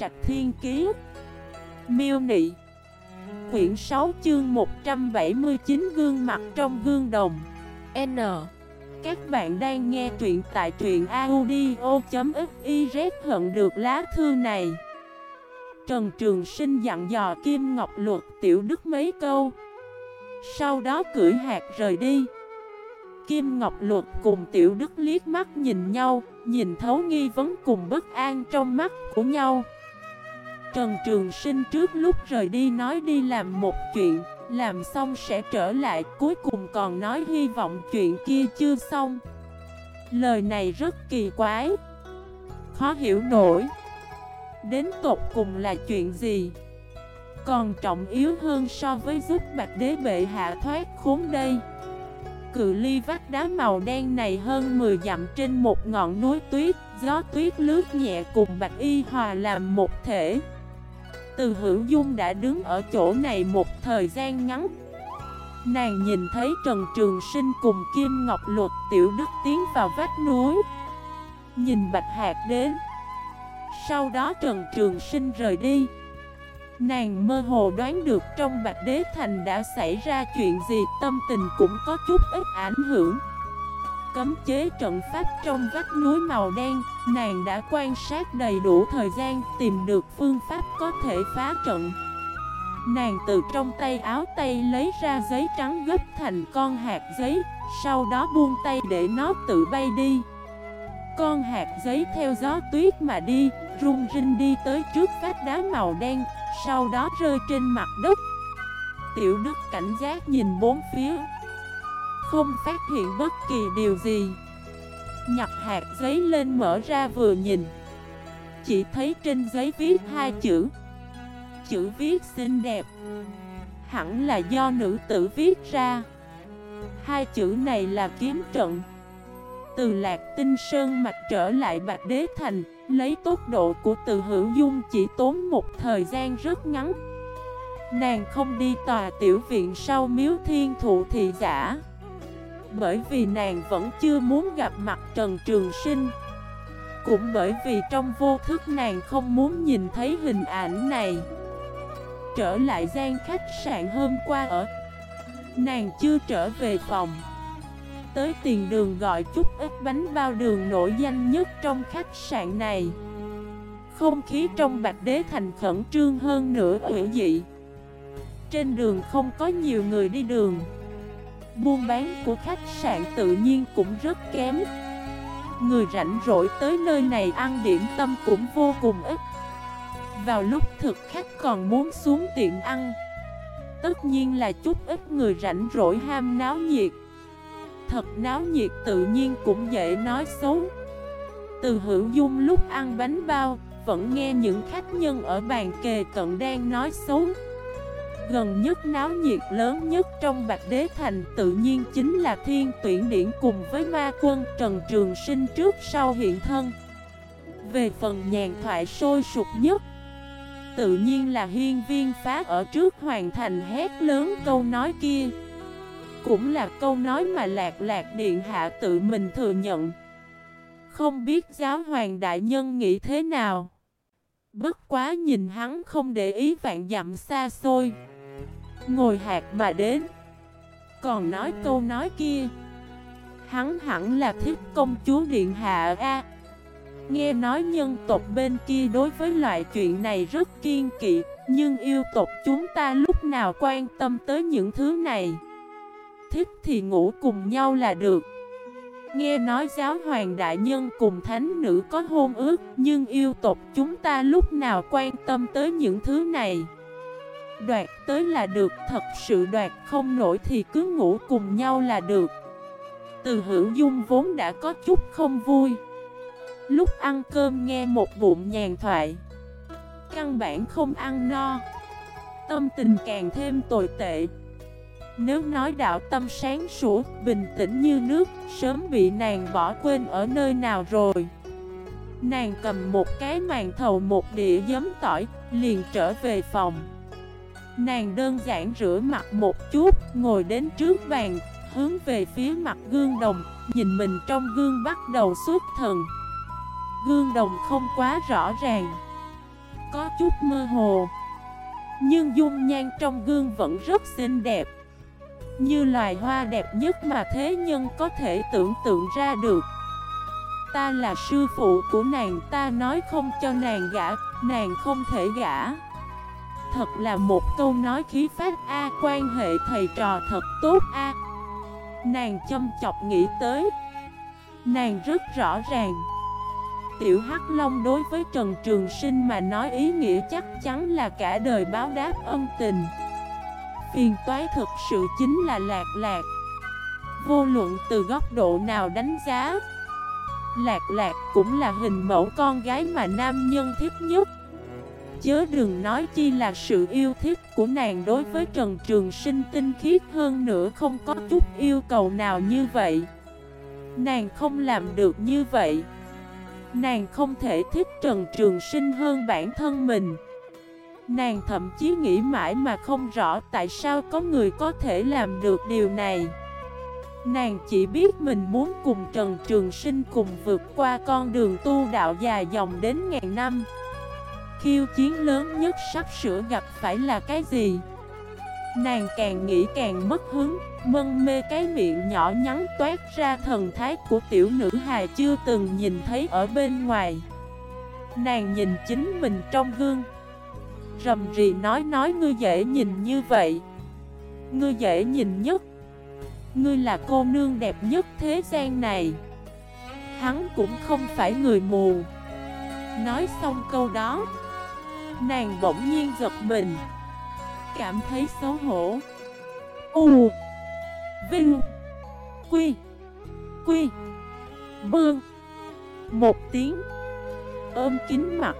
Trạch Thiên Kiế Miêu Nị. Quyển 6 chương 179 gương mặt trong gương đồng. N. Các bạn đang nghe truyện tại truyện audio.xyz hận được lá thư này. Trần Trường Sinh dặn dò Kim Ngọc Luật, Tiểu Đức mấy câu. Sau đó cưỡi hạt rời đi. Kim Ngọc Luật cùng Tiểu Đức liếc mắt nhìn nhau, Nhìn thấu nghi vấn cùng bất an trong mắt của nhau. Trần Trường Sinh trước lúc rời đi nói đi làm một chuyện, Làm xong sẽ trở lại, Cuối cùng còn nói hy vọng chuyện kia chưa xong. Lời này rất kỳ quái, Khó hiểu nổi. Đến tột cùng là chuyện gì? Còn trọng yếu hơn so với giúp Bạch Đế Bệ hạ thoát khốn đây. Cự ly vách đá màu đen này hơn 10 dặm trên một ngọn núi tuyết, Gió tuyết lướt nhẹ cùng Bạch Y Hòa làm một thể. Từ hữu dung đã đứng ở chỗ này một thời gian ngắn. Nàng nhìn thấy Trần Trường Sinh cùng Kim Ngọc Luật Tiểu Đức tiến vào vách núi. Nhìn Bạch Hạc đến. Sau đó Trần Trường Sinh rời đi. Nàng mơ hồ đoán được trong Bạch Đế Thành đã xảy ra chuyện gì, Tâm tình cũng có chút ít ảnh hưởng. Cấm chế trận pháp trong vách núi màu đen, Nàng đã quan sát đầy đủ thời gian Tìm được phương pháp có thể phá trận. Nàng từ trong tay áo tay lấy ra giấy trắng gấp thành con hạt giấy, Sau đó buông tay để nó tự bay đi. Con hạt giấy theo gió tuyết mà đi, Rung rinh đi tới trước vách đá màu đen, sau đó rơi trên mặt đất. Tiểu Đức cảnh giác nhìn bốn phía. Không phát hiện bất kỳ điều gì. Nhặt hạt giấy lên mở ra vừa nhìn. Chỉ thấy trên giấy viết hai chữ. Chữ viết xinh đẹp. Hẳn là do nữ tử viết ra. Hai chữ này là kiếm trận. Từ Lạc Tinh Sơn mạch trở lại Bạch Đế Thành, Lấy tốc độ của từ hữu dung chỉ tốn một thời gian rất ngắn. Nàng không đi tòa tiểu viện sau miếu thiên thụ thị giả. Bởi vì nàng vẫn chưa muốn gặp mặt Trần Trường Sinh. Cũng bởi vì trong vô thức nàng không muốn nhìn thấy hình ảnh này. Trở lại gian khách sạn hôm qua ở, Nàng chưa trở về phòng. Tới tiền đường gọi chút ít bánh bao đường nổi danh nhất trong khách sạn này. Không khí trong Bạch Đế Thành khẩn trương hơn nữa ủy dị. Trên đường không có nhiều người đi đường. Buôn bán của khách sạn tự nhiên cũng rất kém. Người rảnh rỗi tới nơi này ăn điểm tâm cũng vô cùng ít. Vào lúc thực khách còn muốn xuống tiện ăn, Tất nhiên là chút ít người rảnh rỗi ham náo nhiệt. Thật náo nhiệt tự nhiên cũng dễ nói xấu. Từ hữu dung lúc ăn bánh bao, Vẫn nghe những khách nhân ở bàn kề cận đang nói xấu. Gần nhất náo nhiệt lớn nhất trong Bạch Đế Thành tự nhiên chính là thiên tuyển điển cùng với ma quân Trần Trường Sinh trước sau hiện thân. Về phần nhàn thoại sôi sụp nhất, Tự nhiên là hiên viên phá ở trước hoàn thành hét lớn câu nói kia. Cũng là câu nói mà lạc lạc điện hạ tự mình thừa nhận. Không biết giáo hoàng đại nhân nghĩ thế nào? Bất quá nhìn hắn không để ý vạn dặm xa xôi. Ngồi hạt mà đến. Còn nói câu nói kia. Hắn hẳn là thích công chúa điện hạ A. Nghe nói nhân tộc bên kia đối với loại chuyện này rất kiên kỵ, Nhưng yêu tộc chúng ta lúc nào quan tâm tới những thứ này? Thích thì ngủ cùng nhau là được. Nghe nói giáo hoàng đại nhân cùng thánh nữ có hôn ước, Nhưng yêu tộc chúng ta lúc nào quan tâm tới những thứ này? Đoạt tới là được, thật sự đoạt không nổi thì cứ ngủ cùng nhau là được. Từ hữu dung vốn đã có chút không vui. Lúc ăn cơm nghe một bụng nhàn thoại. Căn bản không ăn no. Tâm tình càng thêm tồi tệ. Nếu nói đạo tâm sáng sủa, bình tĩnh như nước, sớm bị nàng bỏ quên ở nơi nào rồi. Nàng cầm một cái màn thầu một đĩa giấm tỏi, liền trở về phòng. Nàng đơn giản rửa mặt một chút, ngồi đến trước bàn, hướng về phía mặt gương đồng, nhìn mình trong gương bắt đầu xuất thần. Gương đồng không quá rõ ràng. có chút mơ hồ Nhưng dung nhan trong gương vẫn rất xinh đẹp Như loài hoa đẹp nhất mà thế nhân có thể tưởng tượng ra được Ta là sư phụ của nàng ta nói không cho nàng gã Nàng không thể gã Thật là một câu nói khí phát A, quan hệ thầy trò thật tốt. A, Nàng châm chọc nghĩ tới. Nàng rất rõ ràng. Tiểu Hắc Long đối với Trần Trường Sinh mà nói ý nghĩa chắc chắn là cả đời báo đáp ân tình. Phiền toái thực sự chính là lạc lạc. Vô luận từ góc độ nào đánh giá, Lạc lạc cũng là hình mẫu con gái mà nam nhân thích nhất. Chớ đừng nói chi là sự yêu thích của nàng đối với Trần Trường Sinh tinh khiết hơn nữa không có chút yêu cầu nào như vậy. Nàng không làm được như vậy. Nàng không thể thích Trần Trường Sinh hơn bản thân mình. Nàng thậm chí nghĩ mãi mà không rõ tại sao có người có thể làm được điều này. Nàng chỉ biết mình muốn cùng Trần Trường Sinh cùng vượt qua con đường tu đạo dài dòng đến ngàn năm. Khiêu chiến lớn nhất sắp sửa gặp phải là cái gì? Nàng càng nghĩ càng mất hứng, mân mê cái miệng nhỏ nhắn toát ra thần thái của tiểu nữ hài chưa từng nhìn thấy ở bên ngoài. Nàng nhìn chính mình trong gương. Rầm rì nói nói ngươi dễ nhìn như vậy. Ngươi dễ nhìn nhất. Ngươi là cô nương đẹp nhất thế gian này. Hắn cũng không phải người mù. Nói xong câu đó, nàng bỗng nhiên giật mình. Cảm thấy xấu hổ. U. Vinh. Quy. Quy. Bương Một tiếng. Ôm kính mặt.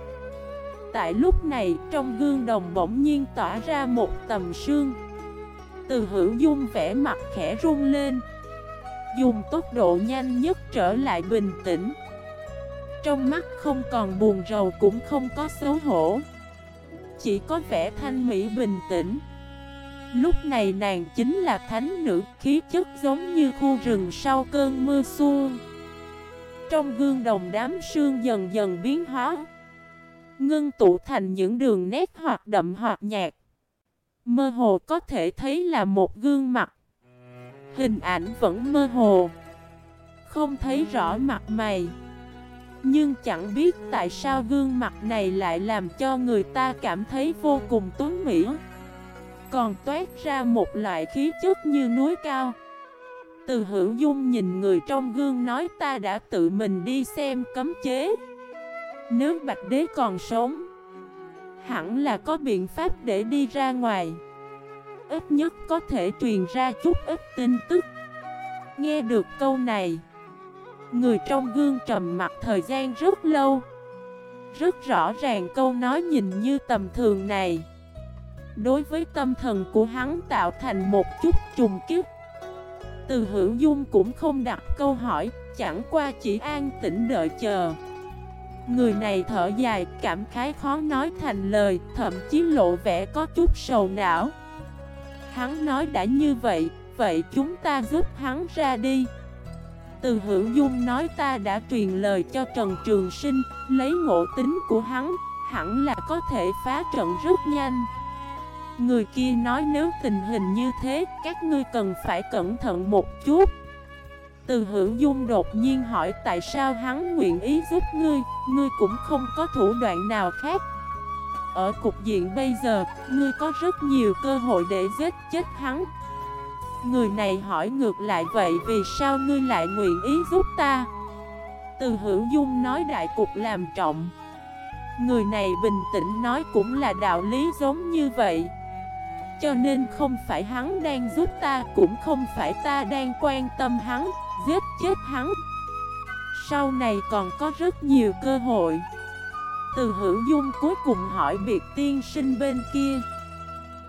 Tại lúc này, trong gương đồng bỗng nhiên tỏa ra một tầm sương. Từ hữu dung vẽ mặt khẽ run lên. Dùng tốc độ nhanh nhất trở lại bình tĩnh. Trong mắt không còn buồn rầu cũng không có xấu hổ chỉ có vẻ thanh mỹ bình tĩnh. Lúc này nàng chính là thánh nữ, khí chất giống như khu rừng sau cơn mưa xuân. Trong gương đồng đám sương dần dần biến hóa, Ngưng tụ thành những đường nét hoặc đậm hoặc nhạt. Mơ hồ có thể thấy là một gương mặt. Hình ảnh vẫn mơ hồ, Không thấy rõ mặt mày nhưng chẳng biết tại sao gương mặt này lại làm cho người ta cảm thấy vô cùng tuấn mỹ. Còn toát ra một loại khí chất như núi cao. Từ hữu dung nhìn người trong gương nói ta đã tự mình đi xem cấm chế. Nếu Bạch Đế còn sống, Hẳn là có biện pháp để đi ra ngoài. Ít nhất có thể truyền ra chút ít tin tức. Nghe được câu này Người trong gương trầm mặt thời gian rất lâu. Rất rõ ràng câu nói nhìn như tầm thường này. Đối với tâm thần của hắn tạo thành một chút trùng kích. Từ hữu dung cũng không đặt câu hỏi, Chẳng qua chỉ an tĩnh đợi chờ. Người này thở dài, cảm khái khó nói thành lời, Thậm chí lộ vẻ có chút sầu não. Hắn nói đã như vậy Vậy chúng ta giúp hắn ra đi từ hữu dung nói ta đã truyền lời cho Trần Trường Sinh, Lấy ngộ tính của hắn, Hẳn là có thể phá trận rất nhanh. Người kia nói nếu tình hình như thế, Các ngươi cần phải cẩn thận một chút. Từ hữu dung đột nhiên hỏi tại sao hắn nguyện ý giúp ngươi Ngươi cũng không có thủ đoạn nào khác. Ở cục diện bây giờ, Ngươi có rất nhiều cơ hội để giết chết hắn. Người này hỏi ngược lại, vậy vì sao ngươi lại nguyện ý giúp ta? Từ hữu dung nói, đại cục làm trọng. Người này bình tĩnh nói, cũng là đạo lý giống như vậy. Cho nên không phải hắn đang giúp ta, Cũng không phải ta đang quan tâm hắn, Giết chết hắn. Sau này còn có rất nhiều cơ hội. Từ hữu dung cuối cùng hỏi biệt tiên sinh bên kia,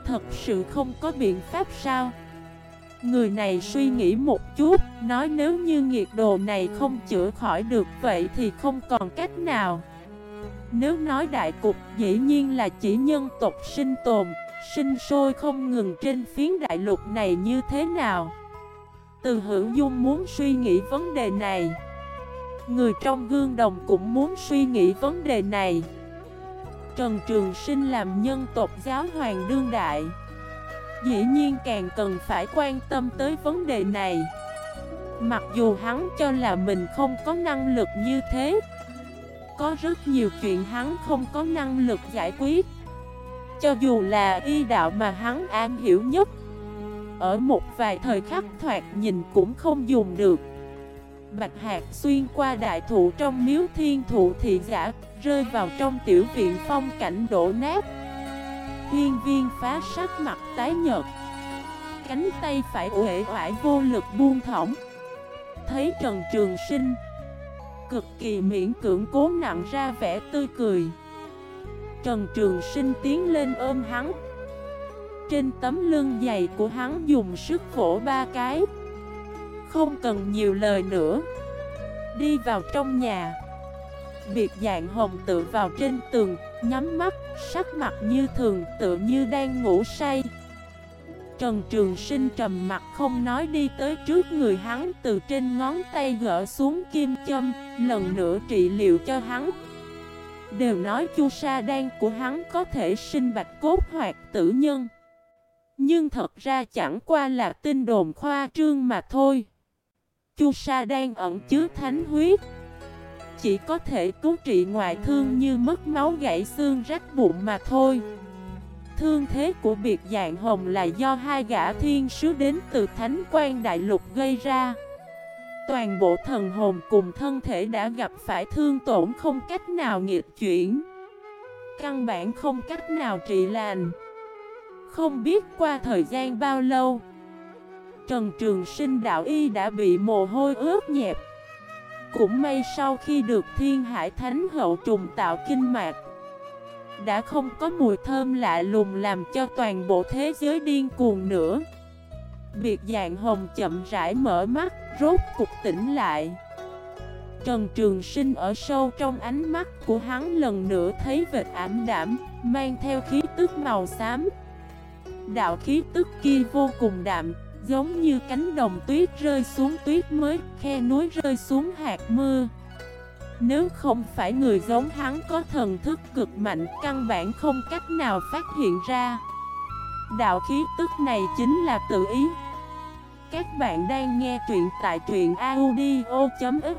Thật sự không có biện pháp sao? Người này suy nghĩ một chút, nói nếu như nhiệt độ này không chữa khỏi được vậy thì không còn cách nào. Nếu nói đại cục dĩ nhiên là chỉ nhân tộc sinh tồn, sinh sôi không ngừng trên phiến đại lục này như thế nào. Từ hữu dung muốn suy nghĩ vấn đề này. Người trong gương đồng cũng muốn suy nghĩ vấn đề này. Trần Trường Sinh làm nhân tộc giáo hoàng đương đại Dĩ nhiên càng cần phải quan tâm tới vấn đề này. Mặc dù hắn cho là mình không có năng lực như thế, Có rất nhiều chuyện hắn không có năng lực giải quyết. Cho dù là y đạo mà hắn am hiểu nhất, Ở một vài thời khắc thoạt nhìn cũng không dùng được. Bạch hạt xuyên qua đại thụ trong miếu thiên thụ thị giả Rơi vào trong tiểu viện phong cảnh đổ nát. Hiên viên phá sắc mặt tái nhợt. Cánh tay phải uể oải vô lực buông thõng. Thấy Trần Trường Sinh, Cực kỳ miễn cưỡng cố nặng ra vẻ tươi cười. Trần Trường Sinh tiến lên ôm hắn. Trên tấm lưng dày của hắn dùng sức vỗ ba cái. Không cần nhiều lời nữa. Đi vào trong nhà. Biệt dạng hồng tự vào trên tường Nhắm mắt, sắc mặt như thường tự như đang ngủ say. Trần Trường Sinh trầm mặt không nói đi tới trước người hắn Từ trên ngón tay gỡ xuống kim châm Lần nữa trị liệu cho hắn. Đều nói chu sa đan của hắn có thể sinh bạch cốt hoặc tử nhân. Nhưng thật ra chẳng qua là tin đồn khoa trương mà thôi. Chu sa đan ẩn chứa thánh huyết. Chỉ có thể cứu trị ngoại thương như mất máu gãy xương rách bụng mà thôi. Thương thế của biệt dạng hồng là do hai gã thiên sứ đến từ Thánh quan Đại Lục gây ra. Toàn bộ thần hồn cùng thân thể đã gặp phải thương tổn không cách nào nghiệt chuyển. Căn bản không cách nào trị lành. Không biết qua thời gian bao lâu, Trần Trường Sinh đạo y đã bị mồ hôi ướt nhẹp. Cũng may sau khi được thiên hải thánh hậu trùng tạo kinh mạc đã không có mùi thơm lạ lùng làm cho toàn bộ thế giới điên cuồng nữa. Biệt dạng hồng chậm rãi mở mắt, rốt cục tỉnh lại. Trần Trường Sinh ở sâu trong ánh mắt của hắn lần nữa thấy vệt ảm đảm, mang theo khí tức màu xám. Đạo khí tức kia vô cùng đạm, giống như cánh đồng tuyết rơi xuống tuyết mới, khe núi rơi xuống hạt mưa. Nếu không phải người giống hắn có thần thức cực mạnh Căn bản không cách nào phát hiện ra. Đạo khí tức này chính là tự ý. Các bạn đang nghe truyện tại truyện audio.fif